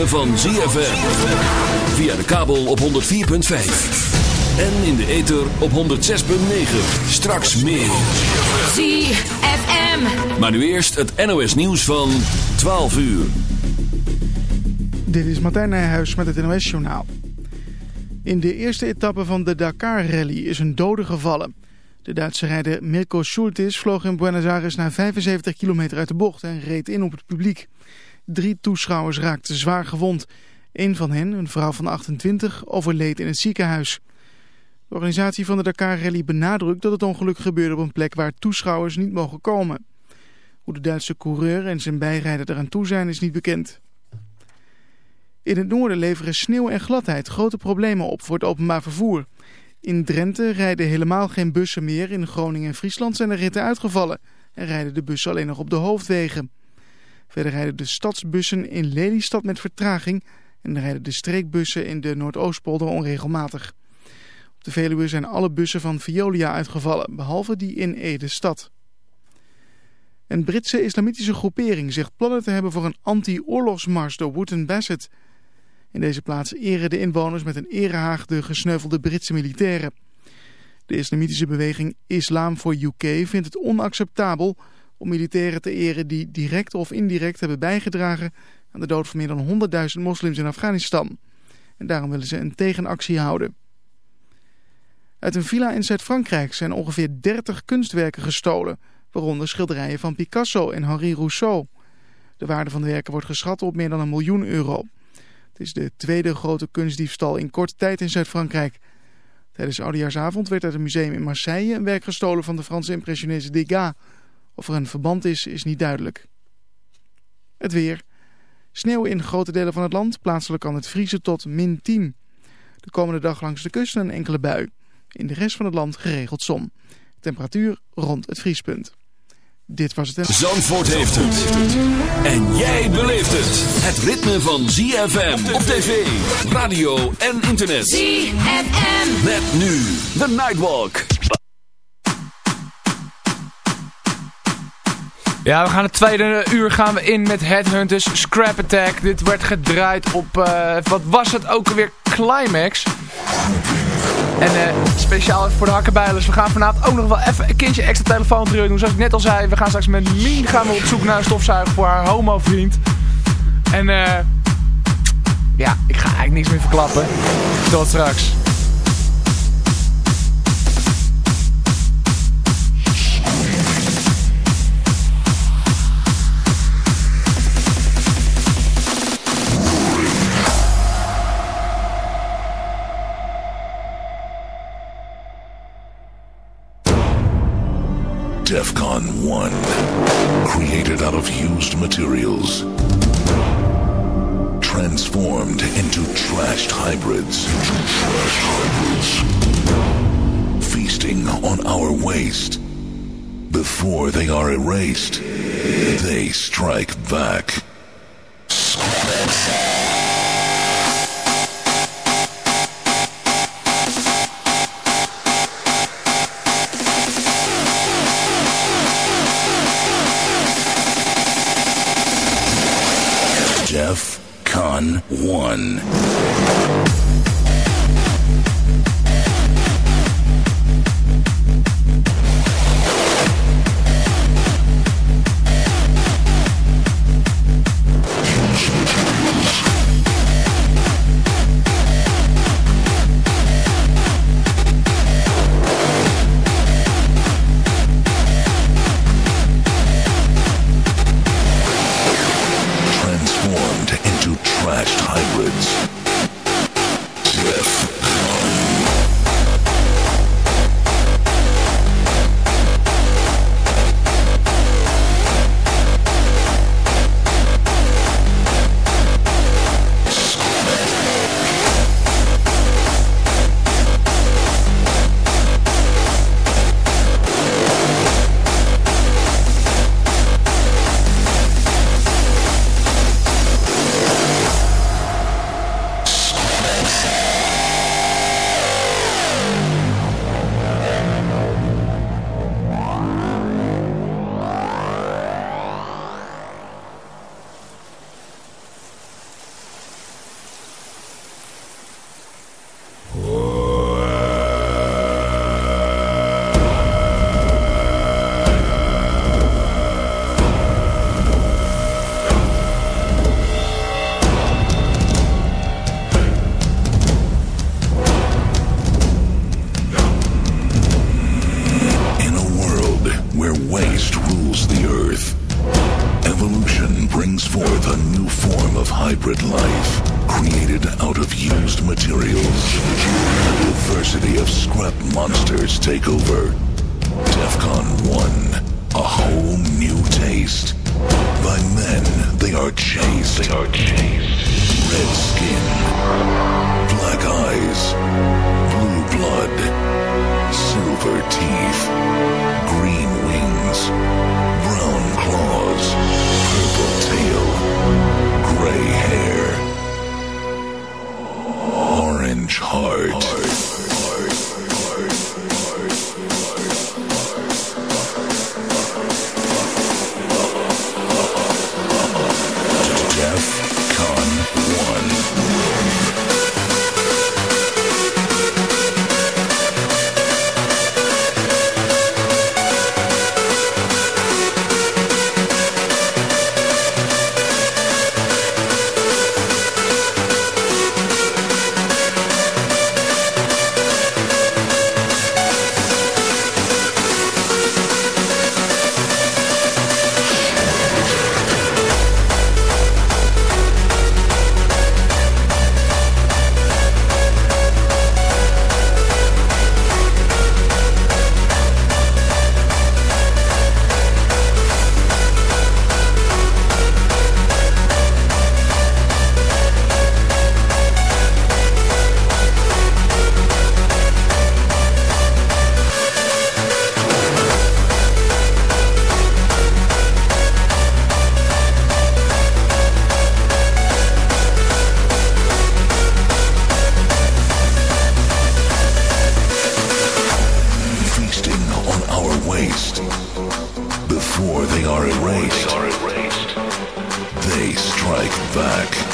ritme van ZFM. Via de kabel op 104.5. En in de ether op 106.9. Straks meer. ZFM. Maar nu eerst het NOS nieuws van 12 uur. Dit is Martijn Nijhuis met het NOS journaal. In de eerste etappe van de Dakar Rally is een dode gevallen. De Duitse rijder Mirko Schultis vloog in Buenos Aires na 75 kilometer uit de bocht en reed in op het publiek. Drie toeschouwers raakten zwaar gewond. Een van hen, een vrouw van 28, overleed in het ziekenhuis. De organisatie van de Dakar Rally benadrukt dat het ongeluk gebeurde op een plek waar toeschouwers niet mogen komen. Hoe de Duitse coureur en zijn bijrijder eraan toe zijn is niet bekend. In het noorden leveren sneeuw en gladheid grote problemen op voor het openbaar vervoer. In Drenthe rijden helemaal geen bussen meer. In Groningen en Friesland zijn er ritten uitgevallen en rijden de bussen alleen nog op de hoofdwegen. Verder rijden de stadsbussen in Lelystad met vertraging en rijden de streekbussen in de Noordoostpolder onregelmatig. Op de Veluwe zijn alle bussen van Veolia uitgevallen, behalve die in Ede-stad. Een Britse islamitische groepering zegt plannen te hebben voor een anti-oorlogsmars door Wooten Bassett. In deze plaats eren de inwoners met een erehaag de gesneuvelde Britse militairen. De islamitische beweging Islam voor UK vindt het onacceptabel om militairen te eren die direct of indirect hebben bijgedragen aan de dood van meer dan 100.000 moslims in Afghanistan. En daarom willen ze een tegenactie houden. Uit een villa in Zuid-Frankrijk zijn ongeveer 30 kunstwerken gestolen, waaronder schilderijen van Picasso en Henri Rousseau. De waarde van de werken wordt geschat op meer dan een miljoen euro. Het is de tweede grote kunstdiefstal in korte tijd in Zuid-Frankrijk. Tijdens Oudejaarsavond werd uit een museum in Marseille een werk gestolen van de Franse impressionist Degas. Of er een verband is, is niet duidelijk. Het weer. Sneeuw in grote delen van het land. Plaatselijk kan het vriezen tot min 10. De komende dag langs de kust een enkele bui. In de rest van het land geregeld zon. Temperatuur rond het vriespunt. Dit was het. Zandvoort heeft het. En jij beleeft het. Het ritme van ZFM op tv, radio en internet. ZFM. Met nu de Nightwalk. Ja, we gaan het tweede uur gaan we in met Headhunters Scrap Attack. Dit werd gedraaid op, eh, wat was het ook alweer, Climax. En uh, speciaal voor de hakkenbijlers. We gaan vanavond ook nog wel even een kindje extra telefoon doen. Zoals ik net al zei, we gaan straks met Mien gaan we op zoek naar een stofzuiger voor haar homo-vriend. En eh... ja, ik ga eigenlijk niks meer verklappen. Tot straks. DEFCON 1. Created out of used materials. Transformed into trashed hybrids. Feasting on our waste. Before they are erased, they strike back. hybrid life created out of used materials. The diversity of scrap monsters take over. DEFCON 1, a whole new taste. By men, they are chased. They are chased. Red skin, black eyes, blue blood, silver teeth, green wings, brown claws, purple tail. Gray hair. Orange heart. DEFCON back.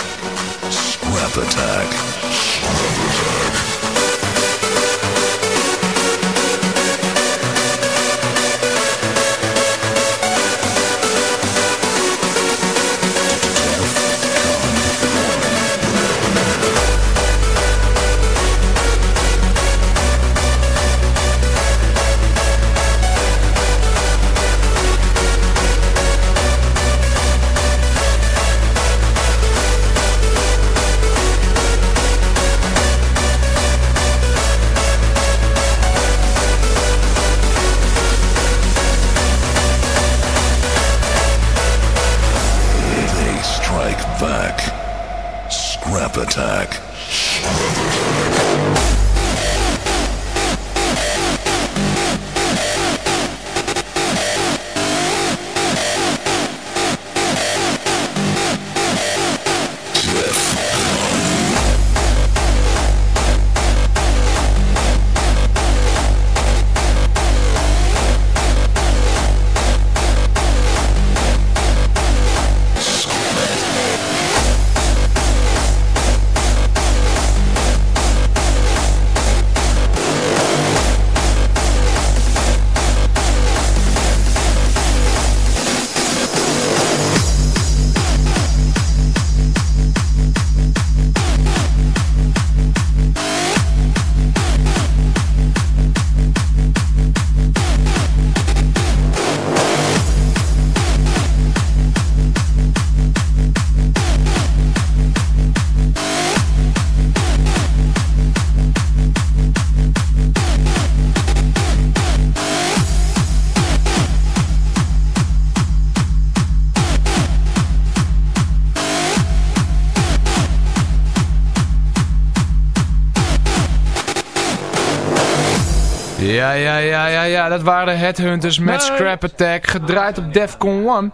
Ja, ja, ja, ja, ja. Dat waren de Headhunters met Scrap Attack. Gedraaid op Defcon 1.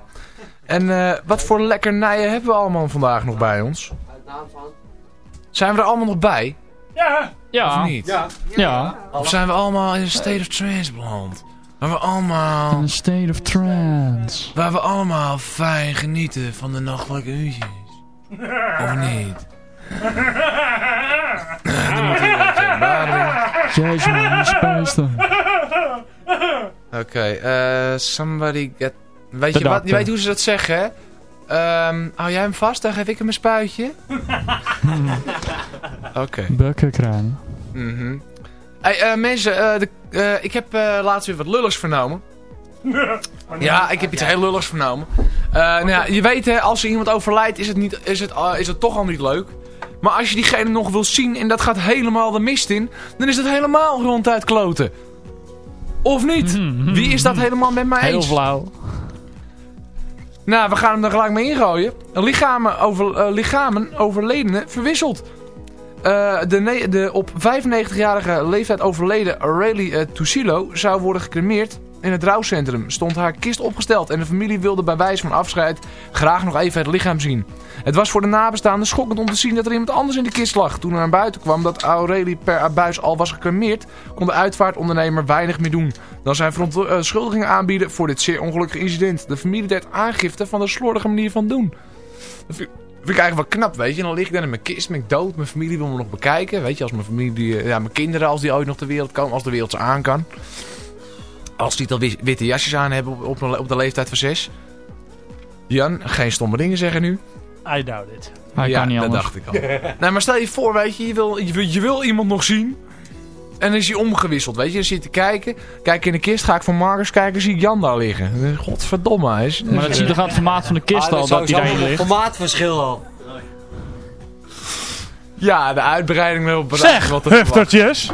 En eh, wat voor lekkernijen hebben we allemaal vandaag nog bij ons? Zijn we er allemaal nog bij? Ja. Of niet? Ja. Ja. Of zijn we allemaal in een state of trance beland? Waar we allemaal, In a state of trance. waar we allemaal fijn genieten van de nachtelijke uurtjes. Of niet? baden. Jezus man, dan. Oké, eh, somebody get... Weet je, wat, je weet hoe ze dat zeggen, hè? Ehm, hou jij hem vast, dan geef ik hem een spuitje. Oké. Bukkenkraan. Mhm. Hey, eh, mensen, eh, de, eh, ik heb eh, laatst weer wat lulligs vernomen. Ja, ik heb iets heel lulligs vernomen. Eh, nou ja, je weet, hè, als er iemand overlijdt, is het, niet, is, het, is het toch al niet leuk. Maar als je diegene nog wil zien en dat gaat helemaal de mist in, dan is het helemaal ronduit kloten. Of niet? Wie is dat helemaal met mij Heel eens? flauw. Nou, we gaan hem er gelijk mee ingooien. Lichamen, over, eh, lichamen overledenen verwisseld. Eh, de, de op 95-jarige leeftijd overleden Rayleigh uh, Tusilo zou worden gecremeerd in het rouwcentrum. Stond haar kist opgesteld en de familie wilde bij wijze van afscheid graag nog even het lichaam zien. Het was voor de nabestaanden schokkend om te zien dat er iemand anders in de kist lag. Toen er naar buiten kwam dat Aurelie per abuis al was gecremeerd, kon de uitvaartondernemer weinig meer doen. Dan zijn verontschuldigingen aanbieden voor dit zeer ongelukkige incident. De familie deed aangifte van de slordige manier van doen. Dat vind, ik eigenlijk wel knap, weet je. Dan lig ik dan in mijn kist, ben ik dood. Mijn familie wil me nog bekijken. Weet je, als mijn familie, die, ja, mijn kinderen, als die ooit nog ter wereld komen. Als de wereld ze aan kan. Als die al wit- witte jasjes aan hebben op, op, op de leeftijd van zes. Jan, geen stomme dingen zeggen nu. I doubt it. Hij ja, kan niet dat anders. dacht ik al. nee, maar stel je voor, weet je, je wil, je, wil, je wil iemand nog zien. En dan is hij omgewisseld, weet je. Dan zit te kijken. Kijk in de kist, ga ik voor Marcus kijken, zie ik Jan daar liggen. Godverdomme, hij is... Maar dat zie je toch aan het formaat van de kist Ah, al, dat hij daarin ligt. formaatverschil al. Ja, de uitbreiding erop Zeg, wat te verwachten. huftertjes.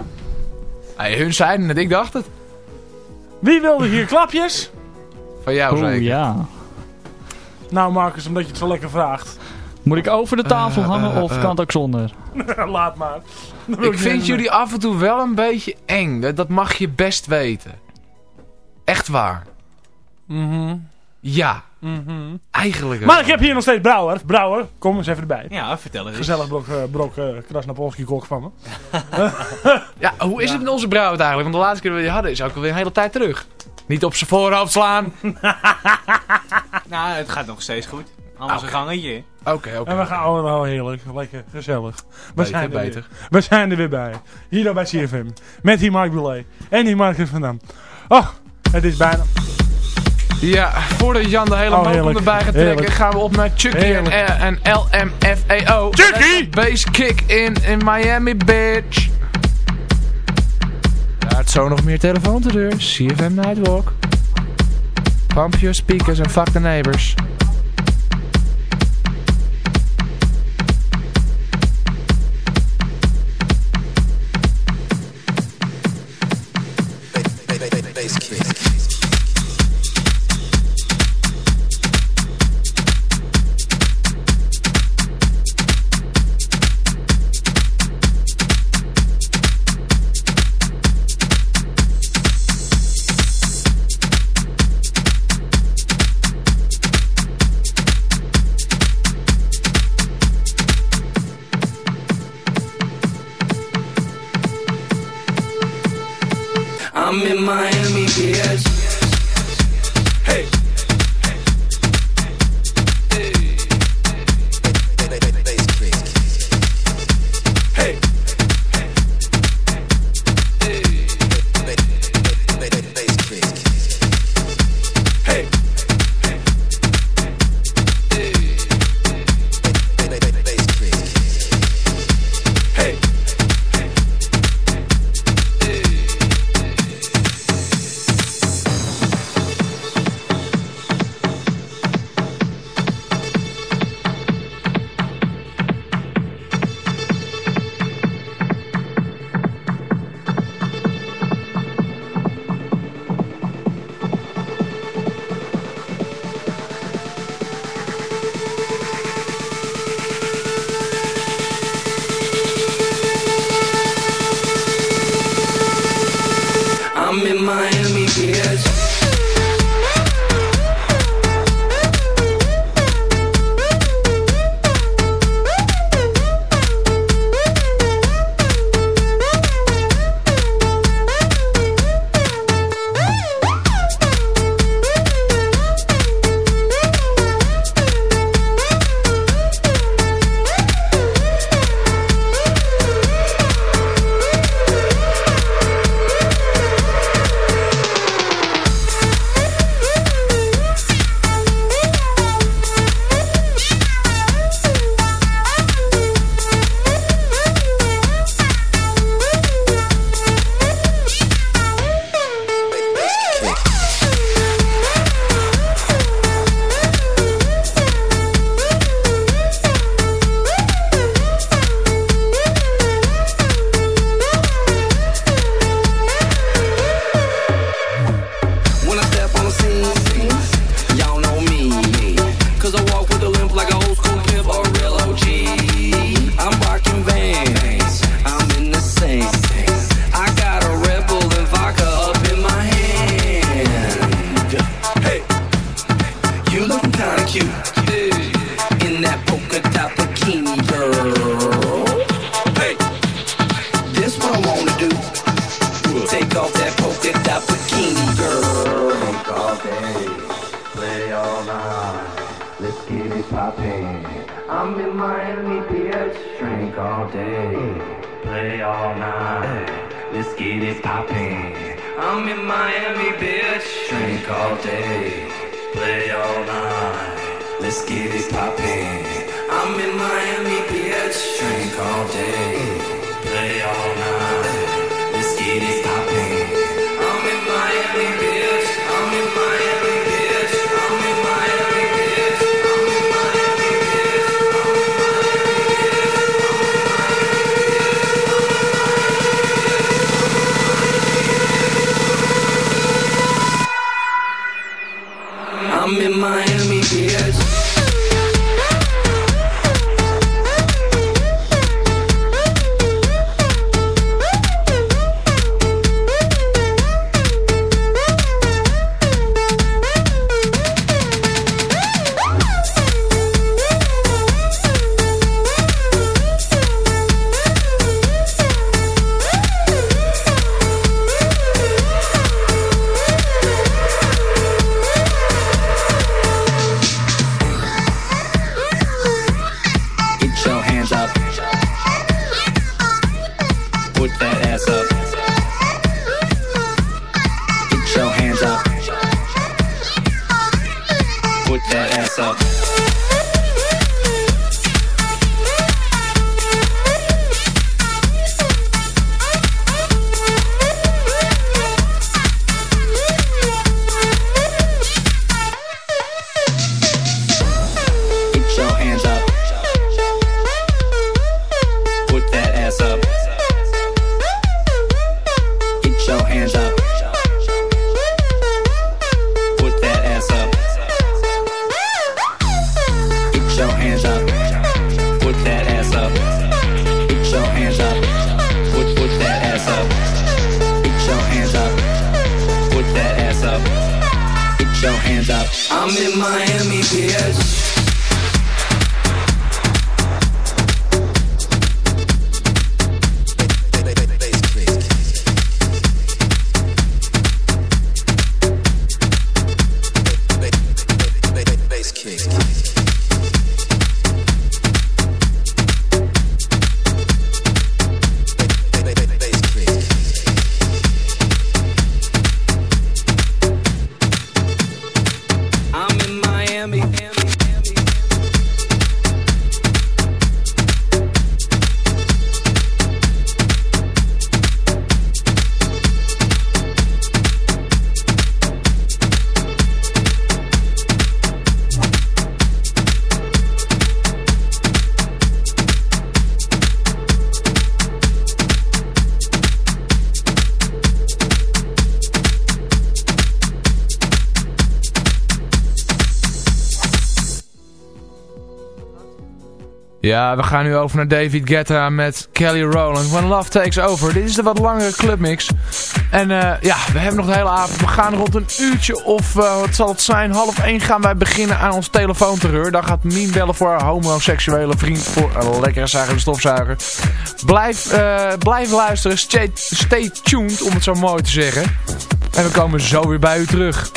Hey, hun zeiden het, ik dacht het. Wie wilde hier klapjes? Van jou Oeh, zeker. ja. Nou Marcus, omdat je het zo lekker vraagt. Moet ik over de tafel Eh, hangen eh, of eh. kan het ook zonder? Laat maar. Ik vind jullie af en toe wel een beetje eng. Dat, mag je best weten. Echt waar. Mhm, Ja, mhm. eigenlijk wel. Maar ik heb hier nog steeds Brouwer. Brouwer, kom eens even erbij. Ja, vertel eens. Gezellig brok, brok uh, Krasnapolski kok van me. Ja, hoe is het met onze brouwer eigenlijk? Want de laatste keer dat we die hadden is ook alweer een hele tijd terug. Niet op zijn voorhoofd slaan. Nou, het gaat nog steeds goed. Anders een gangetje. Oké, oké. En we gaan oh, heerlijk, lekker, gezellig. We Beter, zijn, er beter. Weer. we zijn er weer bij. Hier bij CFM. Met die Mark Boulet. En die Marcus van Dam. Oh, het is bijna... Ja, voordat Jan de hele Oh, motor erbij gaat trekken, Heerlijk. gaan we op naar Chucky en, Heerlijk. eh, en LMFAO. Chucky! Base kick in, in Miami, bitch. Het zo nog meer telefoon te deur. CFM Nightwalk. Pump your speakers and fuck the neighbors. Ja, we gaan nu over naar David Guetta met Kelly Rowland. When Love Takes Over. Dit is de wat langere clubmix. En eh, ja, we hebben nog de hele avond. We gaan rond een uurtje of, eh, wat zal het zijn, half één gaan wij beginnen aan ons telefoonterreur. Dan gaat Mien bellen voor haar homoseksuele vriend voor een lekkere zuigende stofzuiger. Blijf, eh, blijf luisteren. Stay tuned, om het zo mooi te zeggen. En we komen zo weer bij u terug.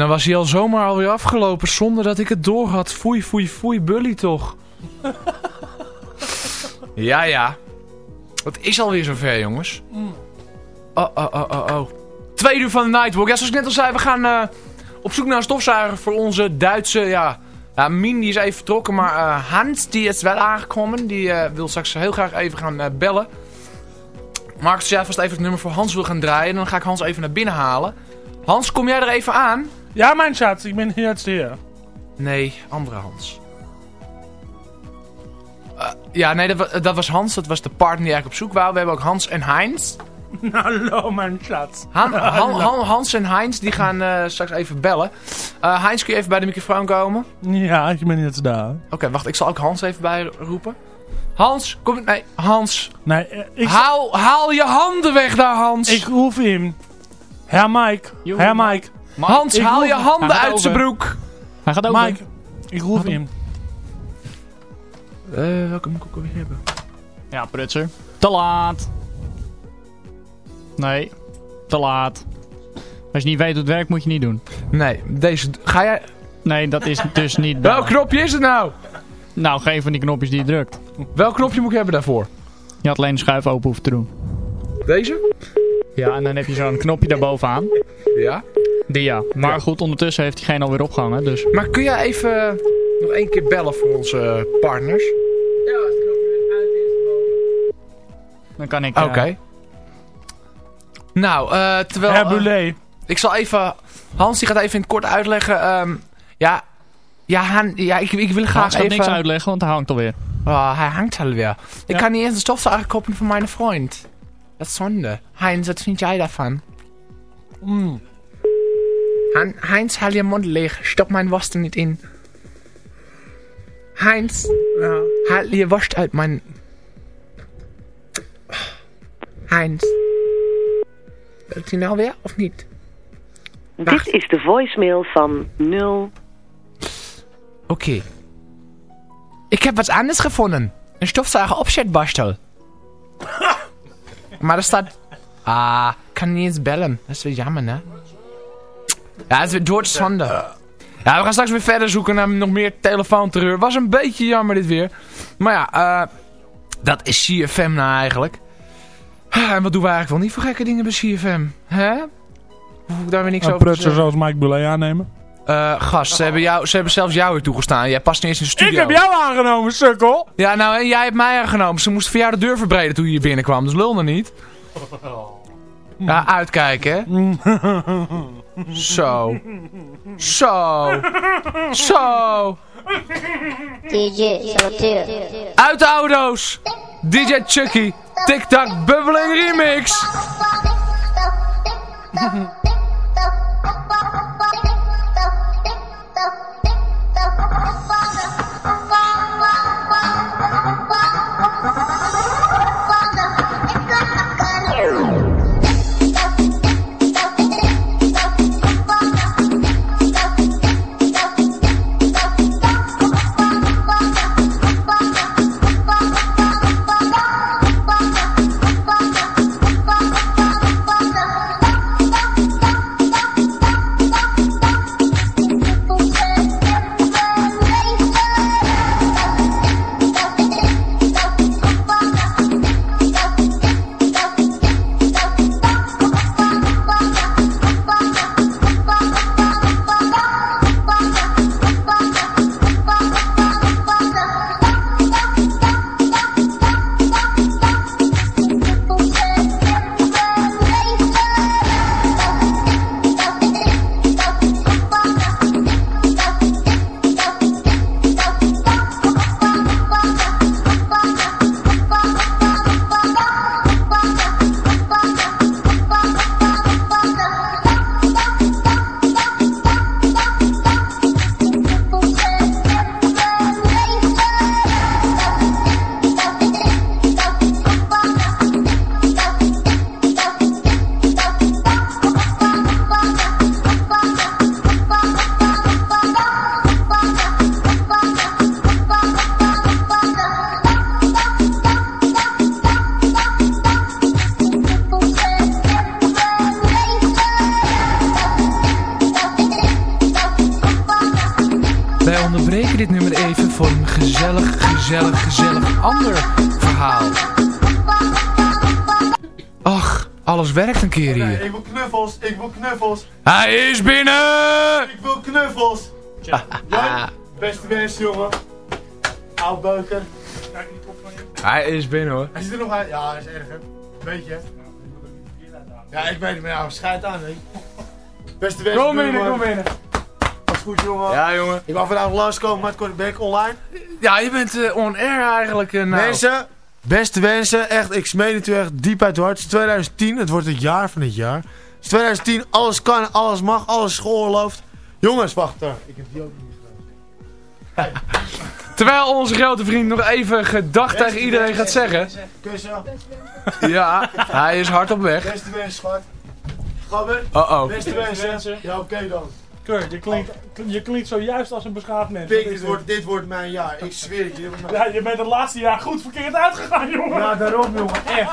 Dan was hij al zomaar alweer afgelopen zonder dat ik het door had. Foei, foei, foei, bully toch. ja, ja. Het is alweer zover, jongens. Oh, oh, oh, oh, oh. Twee uur van de Nightwalk. Ja, zoals ik net al zei, we gaan eh, op zoek naar een stofzuiger voor onze Duitse, ja... Ja, Min die is even vertrokken, maar eh, Hans die is wel aangekomen. Die eh, wil straks heel graag even gaan bellen. Marcus, jij vast even het nummer voor Hans wil gaan draaien. En dan ga ik Hans even naar binnen halen. Hans, kom jij er even aan? Ja, mijn schat, ik ben jetzt hier. Nee, andere Hans. Eh, ja, nee, dat, dat was Hans. Dat was de partner die eigenlijk op zoek waren. We hebben ook Hans en Heinz. Hallo, mijn schat. Han- Han- Han- Hans en Heinz die gaan eh, straks even bellen. Eh Heinz, kun je even bij de microfoon komen? Ja, ik ben jetzt daar. Oké, wacht. Ik zal ook Hans even bijroepen. Hans, kom... Nee, Hans. Nee, ik, Haal, haal je handen weg daar, Hans. ik roep hem. Herr Mike, Herr Mike, Hans, haal je handen uit zijn broek. Hij gaat over. Mike, ik roep hem. Eh, welke moet ik ook alweer hebben? Ja, prutser. Te laat. Nee, te laat. Als je niet weet hoe het werkt, moet je niet doen. Nee, deze... Ga jij... Nee, dat is dus niet Welk knopje is het nou? Nou, geen van die knopjes die je drukt. Welk knopje moet ik hebben daarvoor? Je had alleen de schuif open hoeven te doen. Deze? Ja, en dan heb je zo'n knopje daarbovenaan. Ja. Die ja. Maar goed, ondertussen heeft diegene alweer opgehangen, dus... Maar kun jij even nog één keer bellen voor onze partners? Ja, als de knopje uit is. Dan kan ik... Oké. eh, Nou, eh, terwijl... Herr eh, ik zal even... Hans die gaat even in het kort uitleggen. ehm, ja, ja, Han, ja ik, ik wil graag Hans gaat even... niks uitleggen, want hij hangt alweer. Oh, hij hangt alweer. Ik Ja. kan niet eens de stofzuiger kopen van mijn vriend. Dat is zonde. Heinz, wat vind jij daarvan? Mm. Han, Heinz, haal je mond leeg. Stop mijn worst er niet in. Heinz, Ja. haal je worst uit mijn... Heinz. Wilt hij nou weer, of niet? Wacht. Dit is de voicemail van 0. Oké. Ik heb wat anders gevonden. Een stofzuiger opzetborstel. Maar er staat... Ah, ik kan niet eens bellen. Dat is weer jammer, hè? Ja, het is weer doodzonde. Ja, we gaan straks weer verder zoeken naar nog meer telefoonterreur. Was een beetje jammer dit weer. Maar ja, eh dat is CFM nou eigenlijk. Ah, En wat doen we eigenlijk wel niet voor gekke dingen bij CFM? Hè? Hoef ik daar weer niks over te zeggen? zoals Mike Boulet aannemen. Eh, gast, ze hebben, jou, ze hebben zelfs jou hier toegestaan. Jij past niet eens in de studio. Ik heb jou aangenomen, sukkel. Ja, nou, en jij hebt mij aangenomen. Ze moesten voor jou de deur verbreden toen je hier binnenkwam. Dus lul nog niet. Ja, uitkijken, hè. Zo. Zo. Zo. DJ. Uit de auto's. DJ Chucky. TikTok Bubbling Remix. jongen. Oud beuker. Hij is binnen hoor. Hij zit er nog uit. Ja, hij is erg hè. Weet je. Ja, ik weet het, maar ja, schijt aan hè. Beste wensen. Kom binnen, kom binnen. Wat goed jongen. Ja jongen. Ik wou vandaag langskomen, maar het ben ik online. Ja, je bent eh, on air eigenlijk. eh, nou. Mensen, beste wensen, echt, ik smeen het u echt diep uit het hart. Het is 2010, het wordt het jaar van het jaar. Het is 2010, alles kan, alles mag, alles is geoorloofd. Jongens, wacht daar. Ik heb die ook niet Terwijl onze grote vriend nog even gedag tegen iedereen gaat zeggen. Kussen. Ja, hij is hard op weg. Beste wensen, schat. Gabber. Uh-oh. Beste wensen. Ja, oké dan. Kurt, je klinkt, je klinkt zojuist als een beschaafd mens. Pik, is dit wordt, dit wordt mijn jaar. Ik zweer het je. Ja, je bent het laatste jaar goed verkeerd uitgegaan, jongen. Ja, daarom jongen, echt.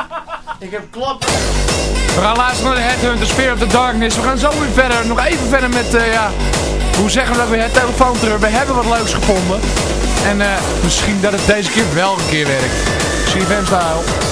Ik heb klap. We gaan luisteren naar de Headhunter, Spear of the Darkness. We gaan zo weer verder, nog even verder met, eh, ja, hoe zeggen we dat het telefoonterreur. We hebben wat leuks gevonden. En eh, misschien dat het deze keer wel een keer werkt. CFM style.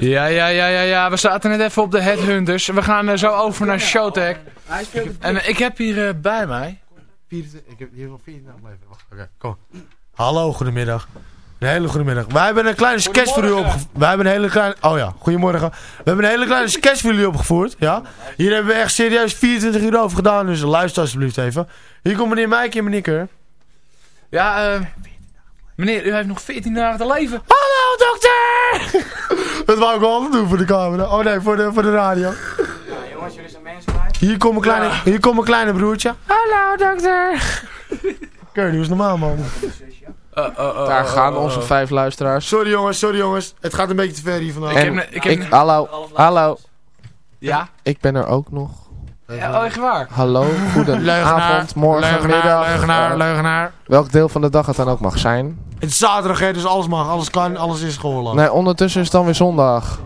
Ja, ja, ja, ja, ja. We zaten net even op de Headhunters. We gaan eh, zo over naar Showtech. En eh, ik heb hier eh, bij mij... 24 ik heb hier nog 24 afleveringen. Wacht, oké, kom. Hallo, goedemiddag. Een hele goede middag. Wij hebben een kleine sketch voor u opgevoerd. Wij hebben een hele kleine... Oh ja, goedemorgen. We hebben een hele kleine sketch voor jullie opgevoerd. Ja? Hier hebben we echt serieus 24 uur over gedaan. Dus luister alsjeblieft even. Hier komt meneer Mike en meneer Keur. Ja, eh... meneer, u heeft nog 14 dagen te leven. Hallo, dokter! Dat wou ik wel altijd doen voor de camera. Oh nee, voor de, voor de radio. Ja, jongens, jullie zijn mensen. Hier komt mijn kleine, hier komt mijn kleine broertje. Hallo, dokter! Keur, die is normaal, man. Daar gaan onze vijf luisteraars. Sorry jongens, sorry jongens. Het gaat een beetje te ver hier vandaan. En ik, hallo, hallo. Ja? Ik ben er ook nog. Ja, oh, echt waar? Hallo, goedenavond, morgen, leugenaar, middag. leugenaar, eh, leugenaar. welk deel van de dag het dan ook mag zijn. Het is zaterdag, hè, dus alles mag, alles kan, alles is gehoorlijk. Nee, ondertussen is het dan weer zondag.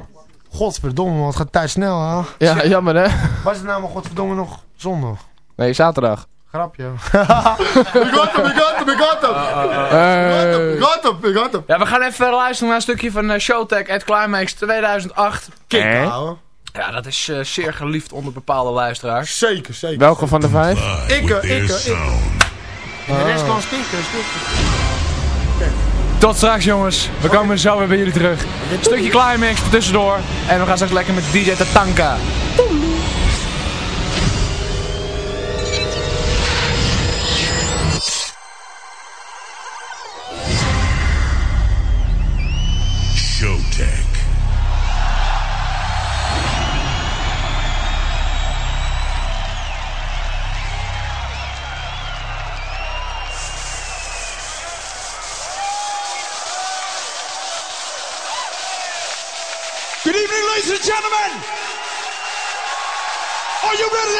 Godverdomme, man, het gaat tijd snel, hè? Ja, jammer hè? Was het nou maar godverdomme nog zondag? Nee, zaterdag. Grapje. ik got hem, ik got hem, ik got hem. Ik got hem, ik got hem. Ja, we gaan even luisteren naar een stukje van eh, Showtech at Climax 2008. Kijk, Eh? Ja, dat is eh, zeer geliefd onder bepaalde luisteraars. Zeker, zeker. Welke van de vijf? Ikke, ikke, ikke. De rest kan stikken, stikken. Tot straks jongens. We komen zo weer bij jullie terug. Een stukje Climax tussendoor. En we gaan straks lekker met DJ Tatanka.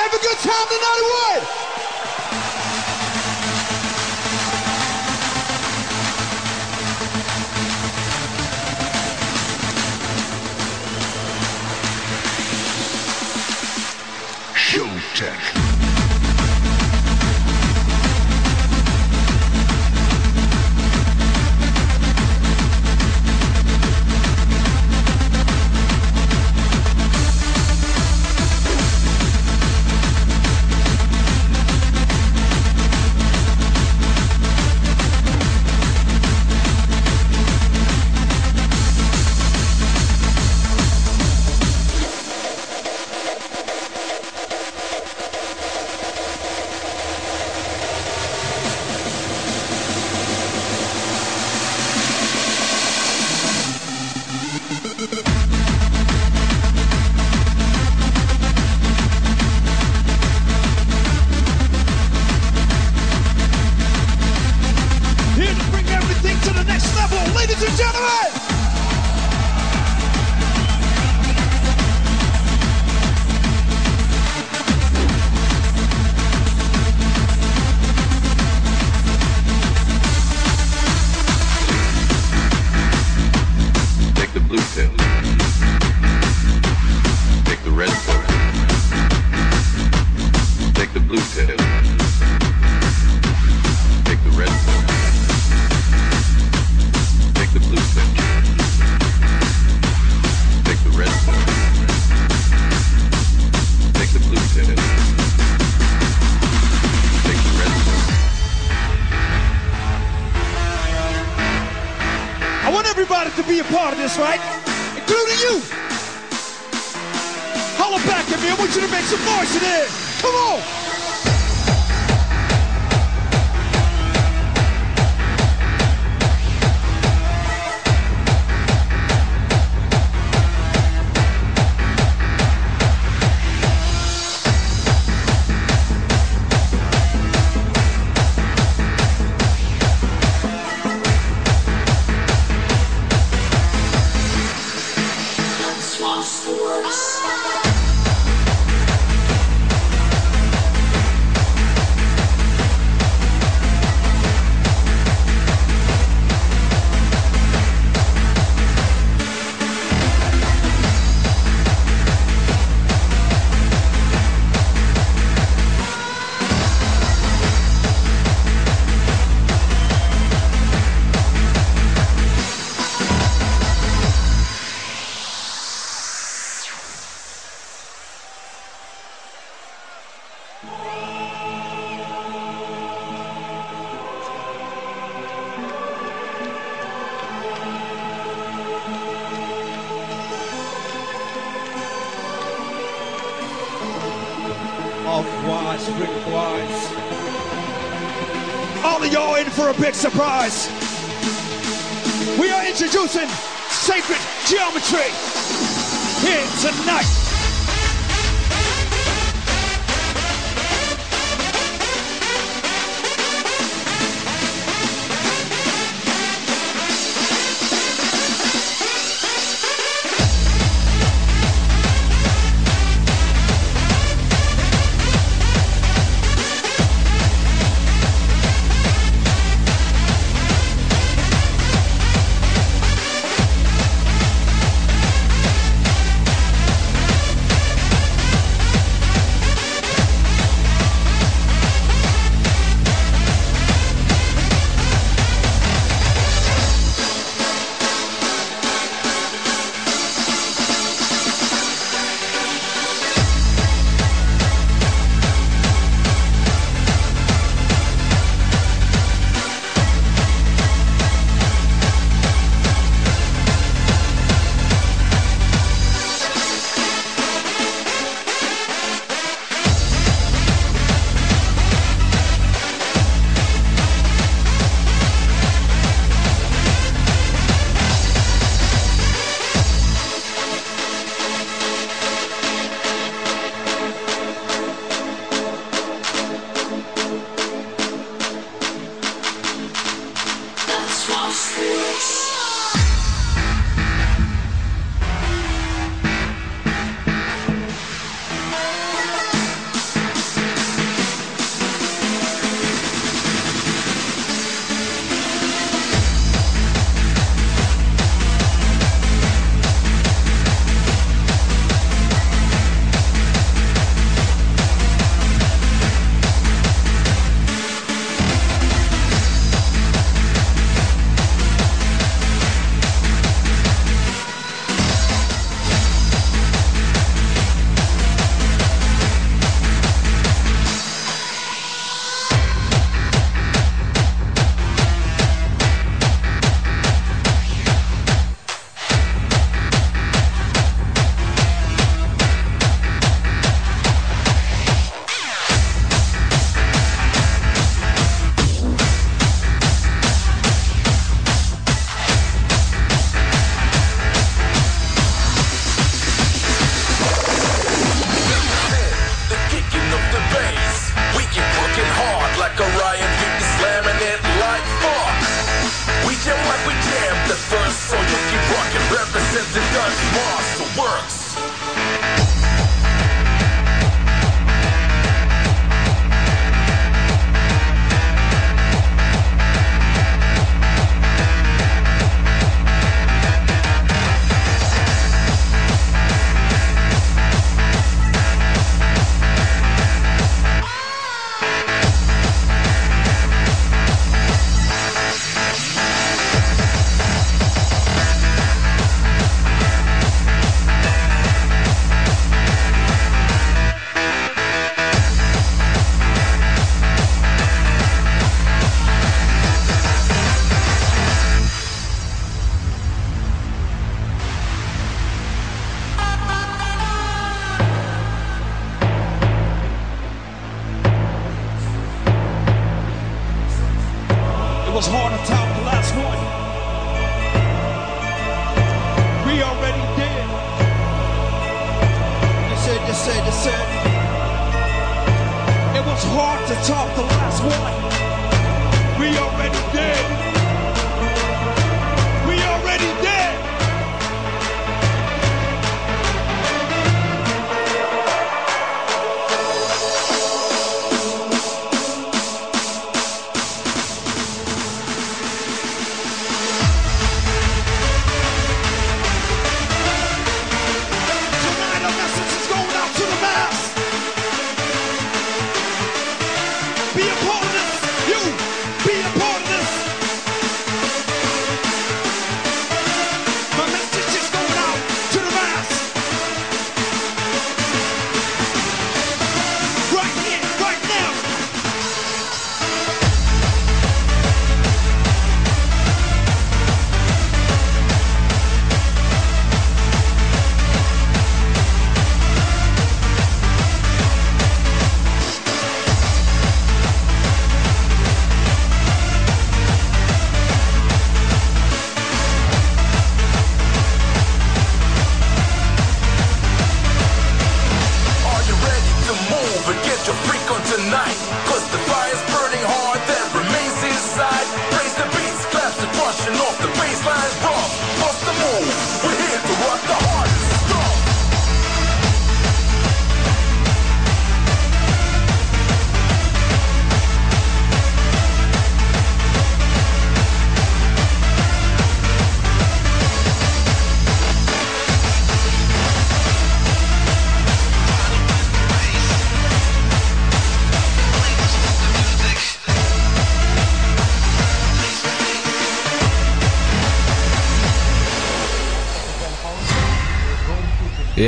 Have a good time tonight, what? Showtech.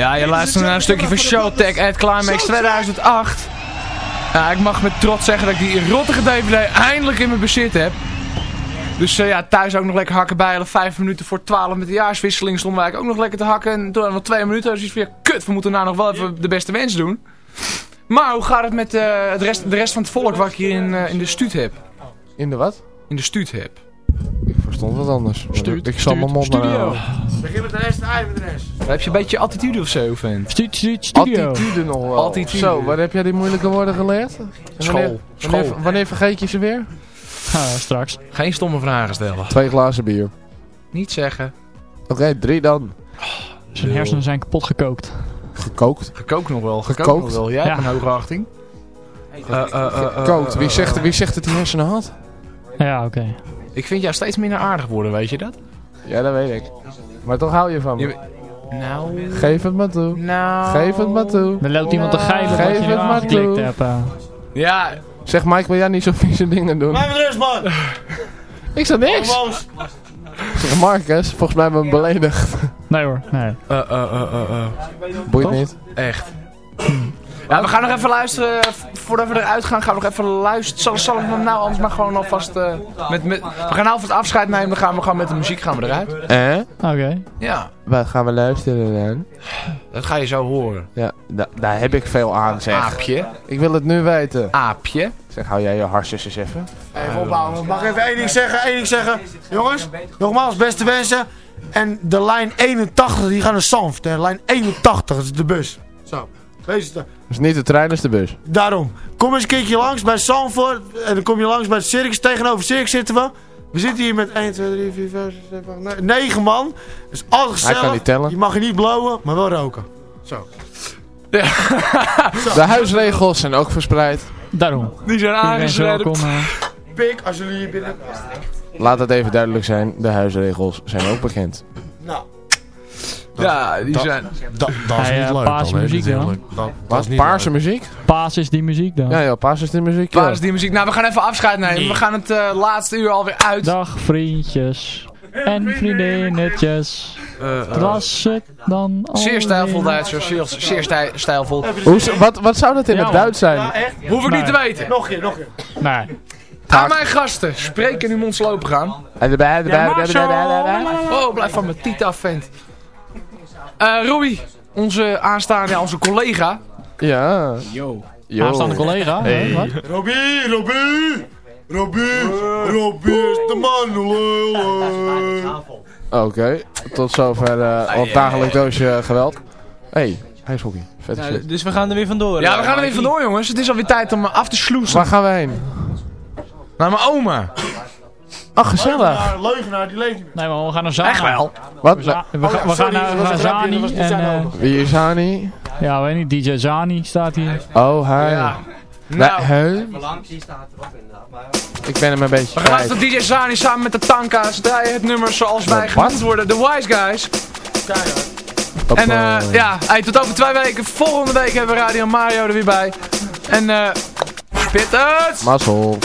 Ja, je luistert naar een stukje van Showtech at Climax 2008. Ja, ik mag met trots zeggen dat ik die rottige DVD eindelijk in mijn bezit heb. Dus eh, ja, thuis ook nog lekker hakken bijlen. Vijf minuten voor twaalf met de jaarswisseling stonden wij ook nog lekker te hakken. En toen nog twee minuten. Dus ik van, ja, kut, we moeten nou nog wel even de beste wens doen. Maar hoe gaat het met eh, het rest, de rest van het volk wat ik hier in, eh, in de stuut heb? In de wat? In de stuut heb. Ik verstond wat anders. Stuut, ik zal mijn mond maar studio. Begin met de rest, eind met de rest. Heb je een beetje attitude of zo, vent? Studio. Attitude nog wel. Attitude. Zo, waar heb jij die moeilijke woorden geleerd? School. Wanneer, wanneer, vergeet je ze weer? Ah, straks. Geen stomme vragen stellen. Twee glazen bier. Niet zeggen. Oké, drie dan. Zijn hersenen zijn kapot gekookt. Gekookt. Gekookt nog wel. Gekookt, Gekookt? nog wel. Jij Ja. hebt een hoge achting. Eh, eh, eh, eh, Gekookt. Wie zegt, wie zegt dat hij hersenen had? Ja, oké. Ik vind jou steeds minder aardig worden, weet je dat? Ja, dat weet ik. Maar toch hou je van me. Je- nou... Geef het maar toe. Nou... Geef het maar toe. Er loopt iemand te geilen Geef wat je het maar aangeklikt toe. hebt. eh. Ja, Zeg Mike, wil jij niet zo vieze dingen doen? Blijf rust, man. Ik zeg niks. Zeg Marcus, volgens mij we hem beledigd. Nee hoor, nee. eh, eh, eh, eh, eh. Boeit Toch? niet. Echt. Ja, we gaan nog even luisteren. Voordat we eruit gaan, gaan we nog even luisteren. Zal, zal ik hem nou anders maar gewoon alvast... eh met, met, we gaan alvast afscheid nemen. Dan gaan we gewoon met de muziek gaan we eruit. Eh? Oké. Ja, Wat gaan we luisteren dan? dat ga je zo horen. Ja, da- daar heb ik veel aan zeg. Aapje. Ik wil het nu weten. Aapje. Zeg, hou jij je harsjes eens even. Even opbouwen. Ik mag even één ding zeggen, één ding zeggen. Jongens, nogmaals, beste wensen. En de lijn 81, die gaan naar Sanft. hè. Lijn 81, dat is de bus. Zo. Wees het. Dus niet de trein, is de bus. Daarom. Kom eens een keertje langs bij Sanford. En dan kom je langs bij het circus. Tegenover het circus zitten we. We zitten hier met 1, 2, 3, 4, 5, 6, 7, 8, 9 man. Dus altijd gezellig. kan niet tellen. Je mag je niet blowen, maar wel roken. Zo. De huisregels zijn ook verspreid. Daarom. Die zijn aangescherpt. eh. Pik, als jullie hier binnen... Laat het even duidelijk zijn, de huisregels zijn ook bekend. Nou. Ja, die zijn... Dat, dat is niet eh, leuk. hè, muziek dan? Wat? Paarse muziek? Paas is die muziek dan. Ja, ja, paas is de muziek. Waar is die muziek? Nou, we gaan even afscheid nemen. We gaan het eh, laatste uur alweer uit. Dag vriendjes en vriendinnetjes. Eh, was het dan zeer stijlvol Duitsers. Zeer, zeer stij- stijlvol. Wat, wat zou dat in Ja, het. Duits zijn? Ja, echt? Hoef ik niet te weten. Nog een keer, nog een keer. Nee. Aan mijn gasten. Spreek in uw mond slopen gaan. Oh, blijf van mijn tiet af, vent. Eh Robbie, onze aanstaande, onze collega. Ja. Yo. Yo. Aanstaande collega. Hey. Robbie, Robbie! Robbie, Robbie is de man. Oké, tot zover uh, al dagelijks doosje geweld. hey. Vet Ja, shit. dus we gaan er weer vandoor. Ja, we eh, gaan er weer vandoor, jongens. Het is alweer tijd om af te sloesen. Waar gaan we heen? Naar mijn oma. Ach, gezellig. Leugenaar, leugenaar, die leeft niet meer. Nee, maar we gaan naar Zani. Echt wel. Wat? We, Oh ga- ja, we sorry, gaan naar, Zani. En, eh. Wie is Hani? ja, weet niet. DJ Zani staat hier. Oh, hij. Ja. Nee, Nou, hè? Balancie staat erop inderdaad, maar... Ik ben hem een beetje we gaan DJ Zani samen met de Tanka's. Draaien het nummer zoals wij genoemd worden. The Wise Guys. Hoppa. En eh, ja, hey, tot over twee weken. Volgende week hebben we Radio Mario er weer bij. En eh! Mazzel.